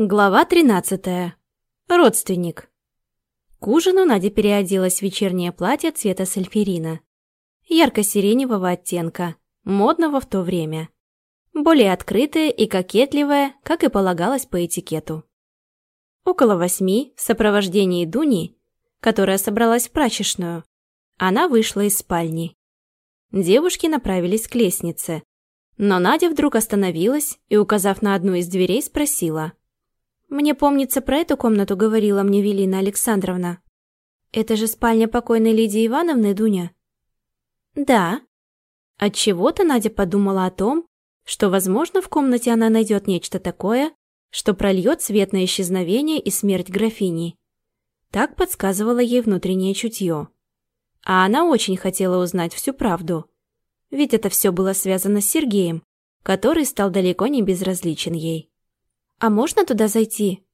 Глава 13. Родственник. К ужину Надя переоделась в вечернее платье цвета сальферина. Ярко-сиреневого оттенка, модного в то время. Более открытое и кокетливое, как и полагалось по этикету. Около восьми, в сопровождении Дуни, которая собралась в прачечную, она вышла из спальни. Девушки направились к лестнице. Но Надя вдруг остановилась и, указав на одну из дверей, спросила – мне помнится, про эту комнату говорила мне Велина Александровна. Это же спальня покойной Лидии Ивановны, Дуня? Да. От чего то Надя подумала о том, что, возможно, в комнате она найдет нечто такое, что прольет свет на исчезновение и смерть графини. Так подсказывало ей внутреннее чутье. А она очень хотела узнать всю правду. Ведь это все было связано с Сергеем, который стал далеко не безразличен ей. «А можно туда зайти?»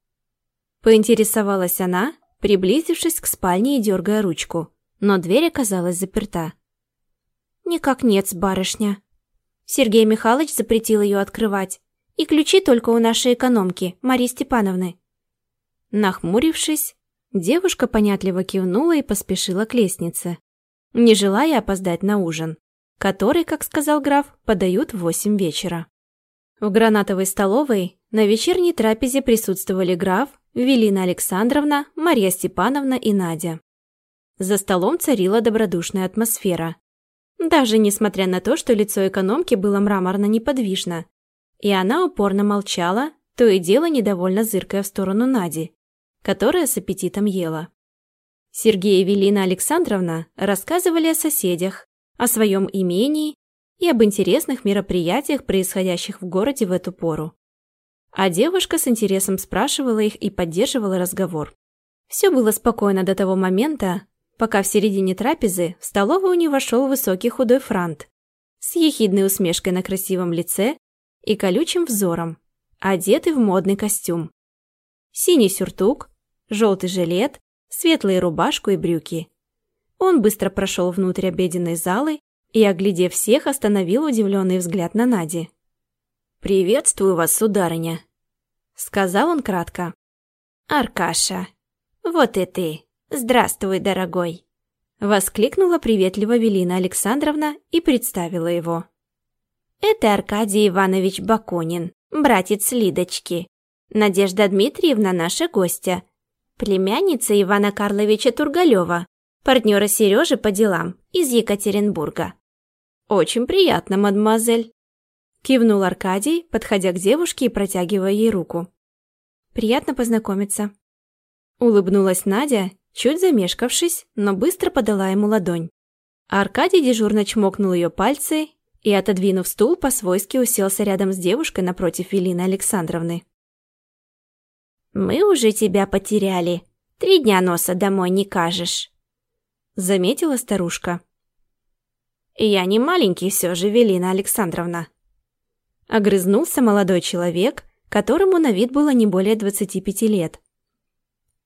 Поинтересовалась она, приблизившись к спальне и дергая ручку, но дверь оказалась заперта. «Никак нет, барышня. Сергей Михайлович запретил ее открывать, и ключи только у нашей экономки, Марии Степановны». Нахмурившись, девушка понятливо кивнула и поспешила к лестнице, не желая опоздать на ужин, который, как сказал граф, подают в восемь вечера. В гранатовой столовой на вечерней трапезе присутствовали граф, Велина Александровна, Марья Степановна и Надя. За столом царила добродушная атмосфера. Даже несмотря на то, что лицо экономки было мраморно неподвижно, и она упорно молчала, то и дело недовольно зыркая в сторону Нади, которая с аппетитом ела. Сергей и Велина Александровна рассказывали о соседях, о своем имении и об интересных мероприятиях, происходящих в городе в эту пору. А девушка с интересом спрашивала их и поддерживала разговор. Все было спокойно до того момента, пока в середине трапезы в столовую не вошел высокий худой франт с ехидной усмешкой на красивом лице и колючим взором, одетый в модный костюм. Синий сюртук, желтый жилет, светлые рубашку и брюки. Он быстро прошел внутрь обеденной залы и, оглядев всех, остановил удивленный взгляд на Нади. «Приветствую вас, сударыня», — сказал он кратко. «Аркаша, вот и ты. Здравствуй, дорогой», — воскликнула приветливо Велина Александровна и представила его. «Это Аркадий Иванович Бакунин, братец Лидочки. Надежда Дмитриевна наша гостья, племянница Ивана Карловича Тургалева, партнера Сережи по делам из Екатеринбурга. «Очень приятно, мадемуазель», — кивнул Аркадий, подходя к девушке и протягивая ей руку. «Приятно познакомиться». Улыбнулась Надя, чуть замешкавшись, но быстро подала ему ладонь. Аркадий дежурно чмокнул ее пальцы и, отодвинув стул, по-свойски уселся рядом с девушкой напротив Велины Александровны. «Мы уже тебя потеряли. Три дня носа домой не кажешь», — заметила старушка. «Я не маленький все же, Велина Александровна». Огрызнулся молодой человек, которому на вид было не более 25 лет.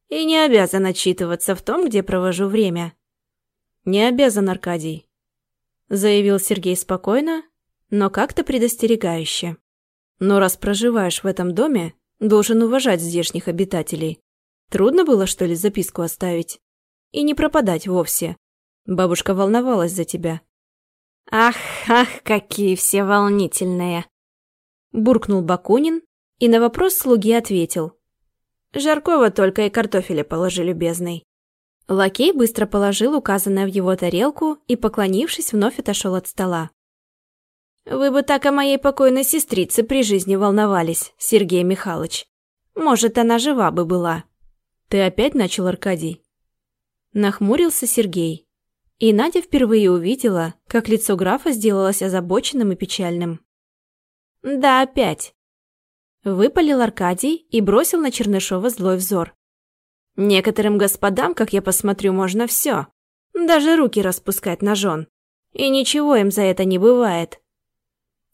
«И не обязан отчитываться в том, где провожу время». «Не обязан, Аркадий», — заявил Сергей спокойно, но как-то предостерегающе. «Но раз проживаешь в этом доме, должен уважать здешних обитателей. Трудно было, что ли, записку оставить? И не пропадать вовсе. Бабушка волновалась за тебя. «Ах, ах, какие все волнительные!» Буркнул Бакунин и на вопрос слуги ответил. «Жаркого только и картофеля положи, любезный». Лакей быстро положил указанное в его тарелку и, поклонившись, вновь отошел от стола. «Вы бы так о моей покойной сестрице при жизни волновались, Сергей Михайлович. Может, она жива бы была». «Ты опять начал, Аркадий?» Нахмурился Сергей. И Надя впервые увидела, как лицо графа сделалось озабоченным и печальным. «Да, опять!» Выпалил Аркадий и бросил на Чернышова злой взор. «Некоторым господам, как я посмотрю, можно все. Даже руки распускать жен. И ничего им за это не бывает».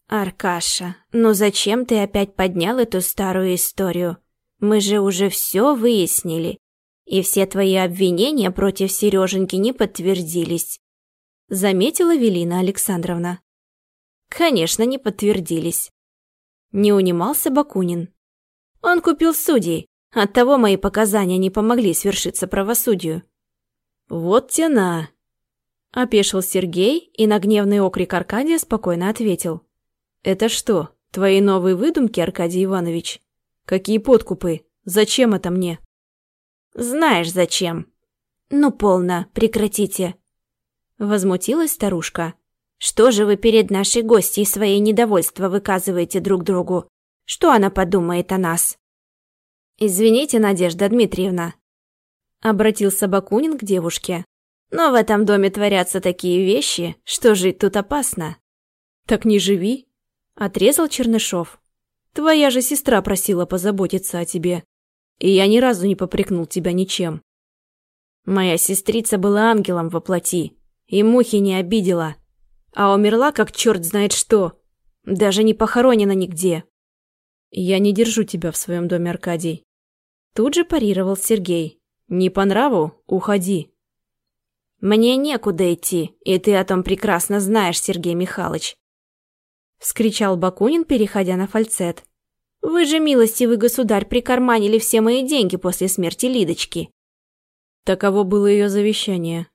«Аркаша, ну зачем ты опять поднял эту старую историю? Мы же уже все выяснили. И все твои обвинения против Сереженьки не подтвердились. Заметила Велина Александровна. Конечно, не подтвердились. Не унимался Бакунин. Он купил судей. Оттого мои показания не помогли свершиться правосудию. Вот тена. Опешил Сергей и на гневный окрик Аркадия спокойно ответил. Это что, твои новые выдумки, Аркадий Иванович? Какие подкупы? Зачем это мне? Знаешь, зачем. Ну, полно, прекратите. Возмутилась старушка. Что же вы перед нашей гостьей свои недовольства выказываете друг другу? Что она подумает о нас? Извините, Надежда Дмитриевна. Обратился Бакунин к девушке. Но в этом доме творятся такие вещи, что жить тут опасно. Так не живи, отрезал Чернышов. Твоя же сестра просила позаботиться о тебе. И я ни разу не попрекнул тебя ничем. Моя сестрица была ангелом во плоти, и мухи не обидела а умерла как черт знает что. Даже не похоронена нигде. Я не держу тебя в своем доме, Аркадий. Тут же парировал Сергей. Не по нраву? Уходи. Мне некуда идти, и ты о том прекрасно знаешь, Сергей Михайлович. Вскричал Бакунин, переходя на фальцет. Вы же, милостивый государь, прикарманили все мои деньги после смерти Лидочки. Таково было ее завещание.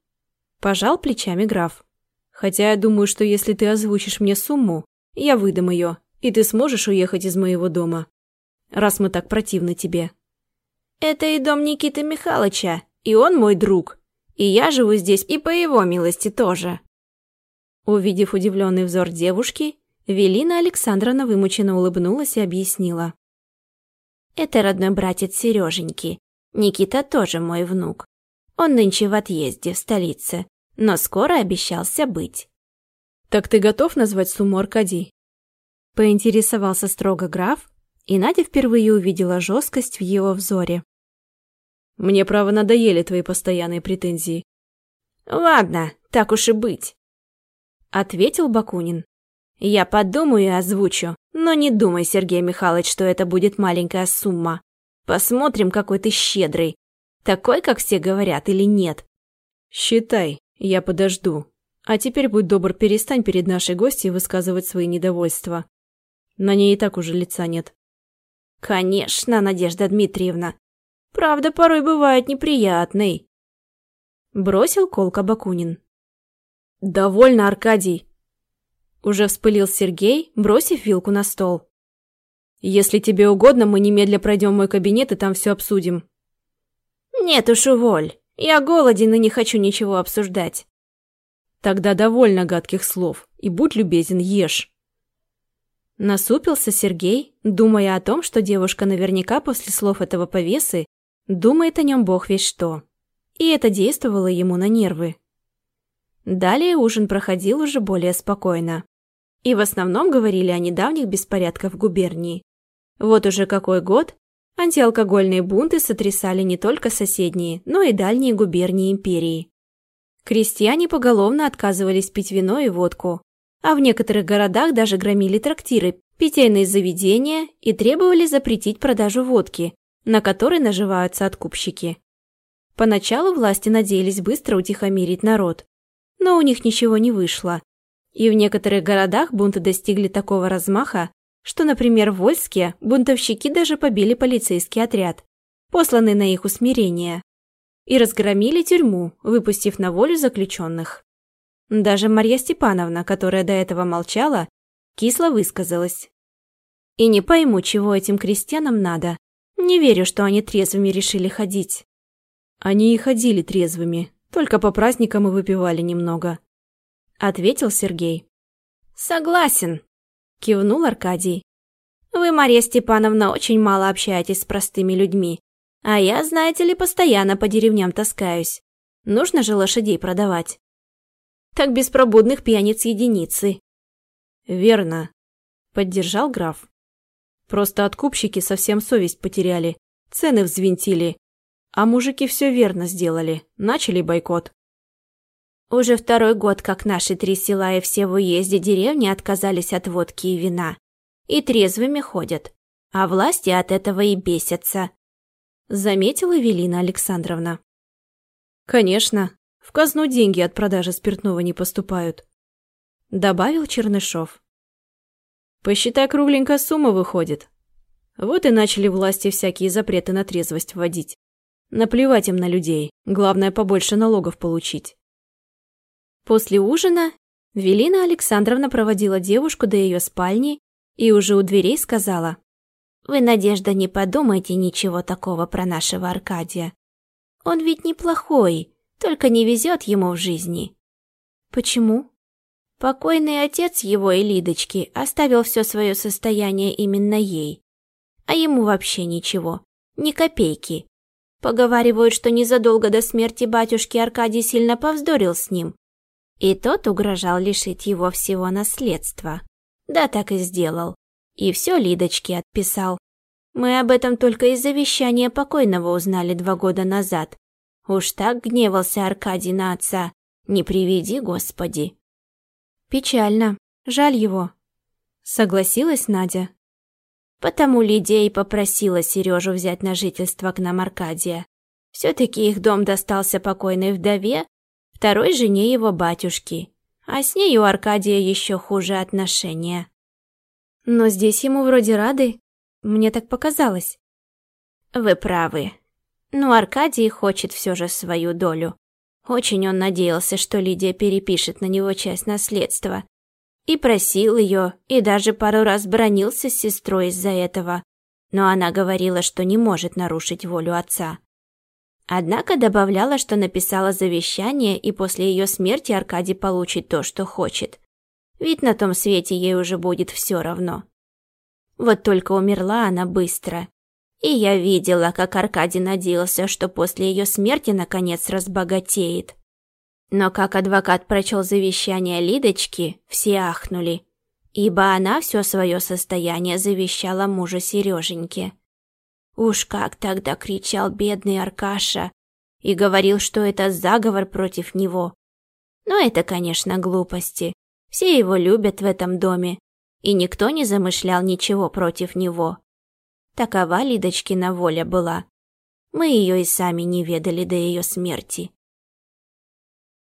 Пожал плечами граф. Хотя я думаю, что если ты озвучишь мне сумму, я выдам ее, и ты сможешь уехать из моего дома. Раз мы так противны тебе. Это и дом Никиты Михайловича, и он мой друг. И я живу здесь и по его милости тоже. Увидев удивленный взор девушки, Велина Александровна вымученно улыбнулась и объяснила. Это родной братец Сереженьки. Никита тоже мой внук. Он нынче в отъезде в столице, но скоро обещался быть. «Так ты готов назвать сумму, Аркадий?» Поинтересовался строго граф, и Надя впервые увидела жесткость в его взоре. «Мне, право, надоели твои постоянные претензии». «Ладно, так уж и быть», — ответил Бакунин. «Я подумаю и озвучу, но не думай, Сергей Михайлович, что это будет маленькая сумма. Посмотрим, какой ты щедрый. Такой, как все говорят, или нет?» «Считай», я подожду. А теперь будь добр, перестань перед нашей гостьей высказывать свои недовольства. На ней и так уже лица нет. Конечно, Надежда Дмитриевна. Правда, порой бывает неприятной. Бросил колка Бакунин. Довольно, Аркадий. Уже вспылил Сергей, бросив вилку на стол. Если тебе угодно, мы немедля пройдем мой кабинет и там все обсудим. Нет уж, уволь. Я голоден и не хочу ничего обсуждать. Тогда довольно гадких слов, и будь любезен, ешь. Насупился Сергей, думая о том, что девушка наверняка после слов этого повесы думает о нем бог весь что. И это действовало ему на нервы. Далее ужин проходил уже более спокойно. И в основном говорили о недавних беспорядках в губернии. Вот уже какой год Антиалкогольные бунты сотрясали не только соседние, но и дальние губернии империи. Крестьяне поголовно отказывались пить вино и водку, а в некоторых городах даже громили трактиры, питейные заведения и требовали запретить продажу водки, на которой наживаются откупщики. Поначалу власти надеялись быстро утихомирить народ, но у них ничего не вышло. И в некоторых городах бунты достигли такого размаха, что, например, в Вольске бунтовщики даже побили полицейский отряд, посланный на их усмирение, и разгромили тюрьму, выпустив на волю заключенных. Даже Марья Степановна, которая до этого молчала, кисло высказалась. И не пойму, чего этим крестьянам надо. Не верю, что они трезвыми решили ходить. Они и ходили трезвыми, только по праздникам и выпивали немного. Ответил Сергей. Согласен, Кивнул Аркадий. Вы, Мария Степановна, очень мало общаетесь с простыми людьми. А я, знаете ли, постоянно по деревням таскаюсь. Нужно же лошадей продавать. Так беспробудных пьяниц единицы. Верно, поддержал граф. Просто откупщики совсем совесть потеряли, цены взвинтили. А мужики все верно сделали, начали бойкот. Уже второй год, как наши три села и все в уезде деревни отказались от водки и вина. И трезвыми ходят. А власти от этого и бесятся. Заметила Велина Александровна. Конечно, в казну деньги от продажи спиртного не поступают. Добавил Чернышов. Посчитай, кругленькая сумма выходит. Вот и начали власти всякие запреты на трезвость вводить. Наплевать им на людей, главное побольше налогов получить. После ужина Велина Александровна проводила девушку до ее спальни и уже у дверей сказала. «Вы, Надежда, не подумайте ничего такого про нашего Аркадия. Он ведь неплохой, только не везет ему в жизни». «Почему?» Покойный отец его и Лидочки оставил все свое состояние именно ей. А ему вообще ничего, ни копейки. Поговаривают, что незадолго до смерти батюшки Аркадий сильно повздорил с ним. И тот угрожал лишить его всего наследства. Да, так и сделал. И все Лидочке отписал. Мы об этом только из завещания покойного узнали два года назад. Уж так гневался Аркадий на отца. Не приведи, Господи. Печально. Жаль его. Согласилась Надя. Потому Лидия и попросила Сережу взять на жительство к нам Аркадия. Все-таки их дом достался покойной вдове, второй жене его батюшки, а с ней у Аркадия еще хуже отношения. Но здесь ему вроде рады, мне так показалось. Вы правы. Но Аркадий хочет все же свою долю. Очень он надеялся, что Лидия перепишет на него часть наследства, и просил ее, и даже пару раз бронился с сестрой из-за этого. Но она говорила, что не может нарушить волю отца. Однако добавляла, что написала завещание, и после ее смерти Аркадий получит то, что хочет. Ведь на том свете ей уже будет все равно. Вот только умерла она быстро. И я видела, как Аркадий надеялся, что после ее смерти наконец разбогатеет. Но как адвокат прочел завещание Лидочки, все ахнули, ибо она все свое состояние завещала мужу Сереженьке. Уж как тогда кричал бедный Аркаша и говорил, что это заговор против него. Но это, конечно, глупости. Все его любят в этом доме, и никто не замышлял ничего против него. Такова Лидочкина воля была. Мы ее и сами не ведали до ее смерти.